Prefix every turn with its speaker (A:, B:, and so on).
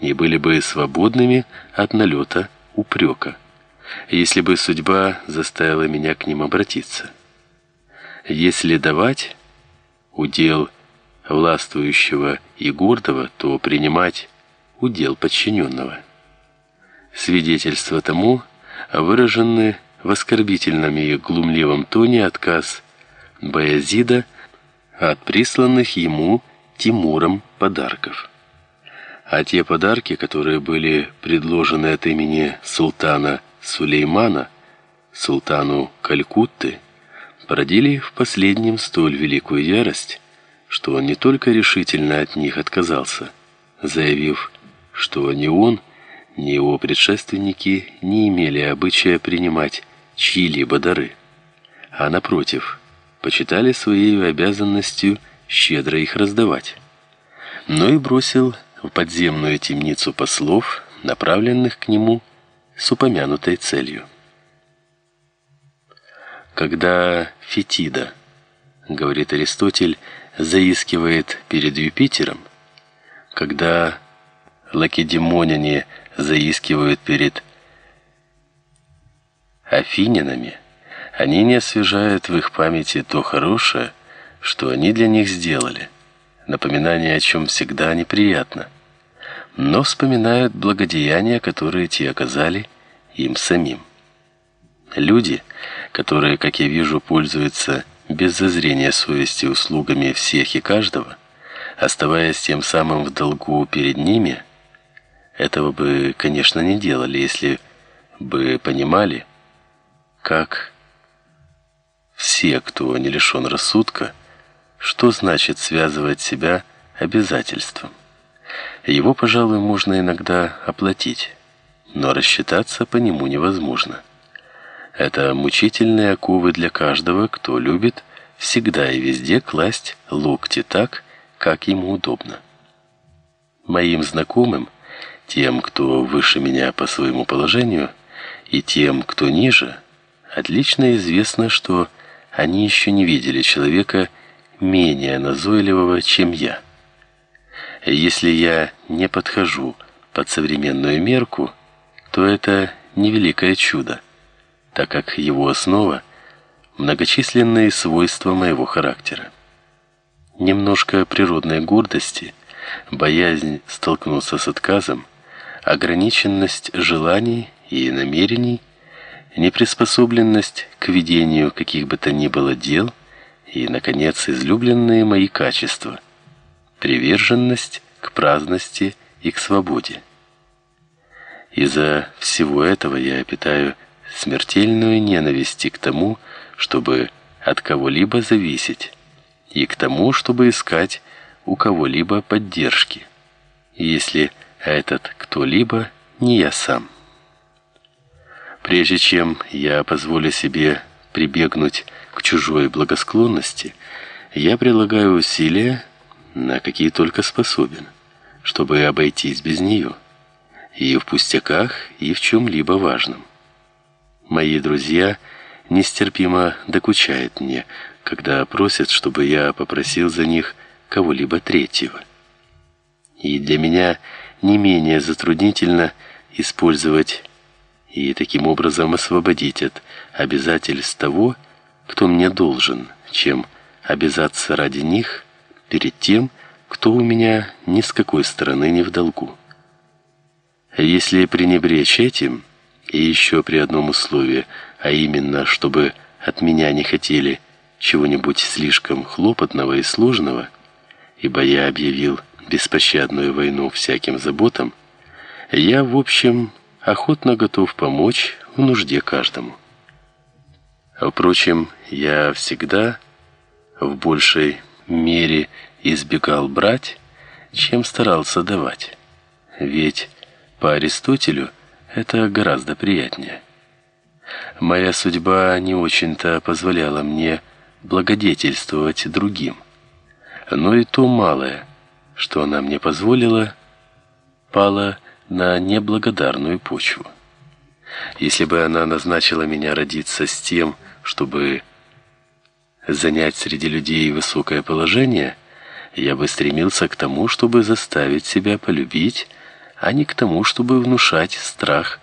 A: и были бы свободными от налета упрека, если бы судьба заставила меня к ним обратиться. Если давать удел властвующего и гордого, то принимать удел подчиненного. Свидетельство тому выражены в оскорбительном и глумливом тоне отказ Баязида от присланных ему Тимуром подарков. А те подарки, которые были предложены от имени султана Сулеймана султану Калькутты, породили в последнем столь великую ярость, что он не только решительно от них отказался, заявив, что ни он, ни его предшественники не имели обычая принимать чьи-либо дары, а напротив, почитали своей обязанностью щедро их раздавать. Но и бросил в подземную темницу послов, направленных к нему с упомянутой целью. Когда Фетида, говорит Аристотель, заискивает перед Юпитером, когда лакедемоняне заискивают перед афинянами, они не освежают в их памяти то хорошее, что они для них сделали. Напоминание о чем всегда неприятно, но вспоминают благодеяния, которые те оказали им самим. Люди, которые, как я вижу, пользуются без зазрения совести услугами всех и каждого, оставаясь тем самым в долгу перед ними, этого бы, конечно, не делали, если бы понимали, как все, кто не лишен рассудка, что значит связывать себя обязательством. Его, пожалуй, можно иногда оплатить, но рассчитаться по нему невозможно. Это мучительные оковы для каждого, кто любит всегда и везде класть локти так, как ему удобно. Моим знакомым, тем, кто выше меня по своему положению, и тем, кто ниже, отлично известно, что они еще не видели человека менее назойливого, чем я. Если я не подхожу под современную мерку, то это невеликое чудо так как его основа многочисленные свойства моего характера. Немножко природной гордости, боязнь столкнуться с отказом, ограниченность желаний и намерений, неприспособленность к ведению каких бы то ни было дел и, наконец, излюбленные мои качества: приверженность к праздности и к свободе. Из-за всего этого я питаю смертельную ненависть к тому, чтобы от кого-либо зависеть, и к тому, чтобы искать у кого-либо поддержки, если этот кто-либо не я сам. Прежде чем я позволю себе прибегнуть к чужой благосклонности, я прилагаю усилия, на какие только способен, чтобы обойтись без нее, и в пустяках, и в чем либо важном. Мои друзья нестерпимо докучают мне, когда просят, чтобы я попросил за них кого-либо третьего. И для меня не менее затруднительно использовать и таким образом освободить от обязательств того, кто мне должен, чем обязаться ради них перед тем, кто у меня ни с какой стороны не в долгу. Если пренебречь этим, и еще при одном условии, а именно, чтобы от меня не хотели чего-нибудь слишком хлопотного и сложного, ибо я объявил беспощадную войну всяким заботам, я, в общем, охотно готов помочь в нужде каждому. Впрочем, я всегда в большей мере избегал брать, чем старался давать. Ведь по Аристотелю это гораздо приятнее. Моя судьба не очень-то позволяла мне благодетельствовать другим. Но и то малое, что она мне позволила, пало на неблагодарную почву. Если бы она назначила меня родиться с тем, чтобы занять среди людей высокое положение, я бы стремился к тому, чтобы заставить себя полюбить а не к тому, чтобы внушать страх